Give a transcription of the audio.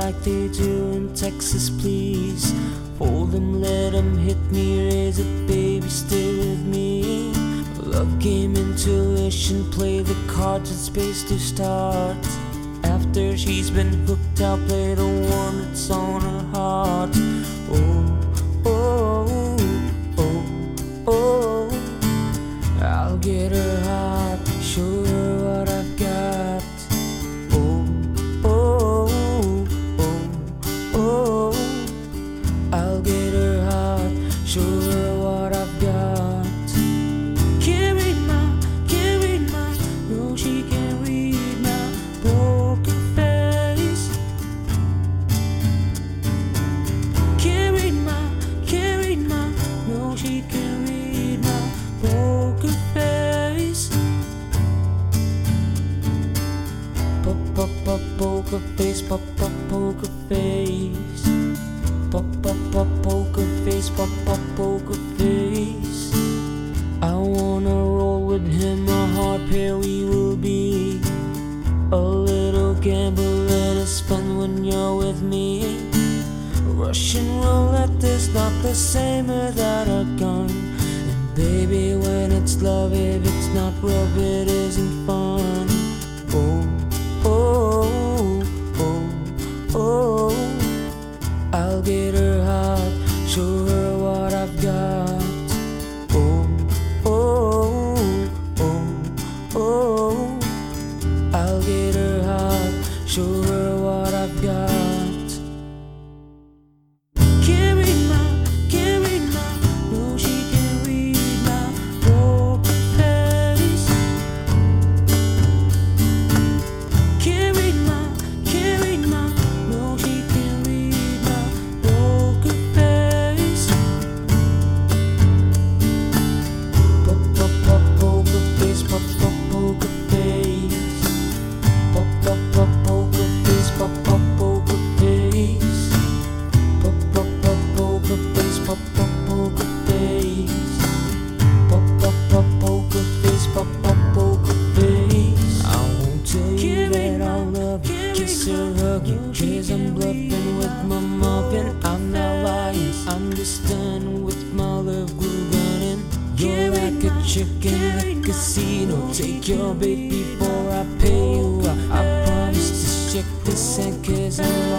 like they do in Texas, please. Hold them, let them hit me, raise it, baby, stay with me. Love game, intuition, play the cards, it's space to start. After she's been hooked, I'll play the one that's on her heart. Oh, oh, oh, oh. oh. I'll get her poker face. Pop, pop, pop, poker face, pop, pop, poker face. Pop, pop, pop, poker face, pop, pop, poker face. I wanna roll with him, a hard pair we will be. A little gamble, let us fun when you're with me. Russian roulette is not the same without a gun. Baby, when it's love, if it's not love, it isn't fun. Oh, oh, oh, oh. oh. I'll get her heart, show you, cause I'm bluffing with my muffin. I'm not lying, I'm just done with my love glue gunning. You're like a chicken in a casino. Take your bait before I pay you. I, promise to check this in cause I'm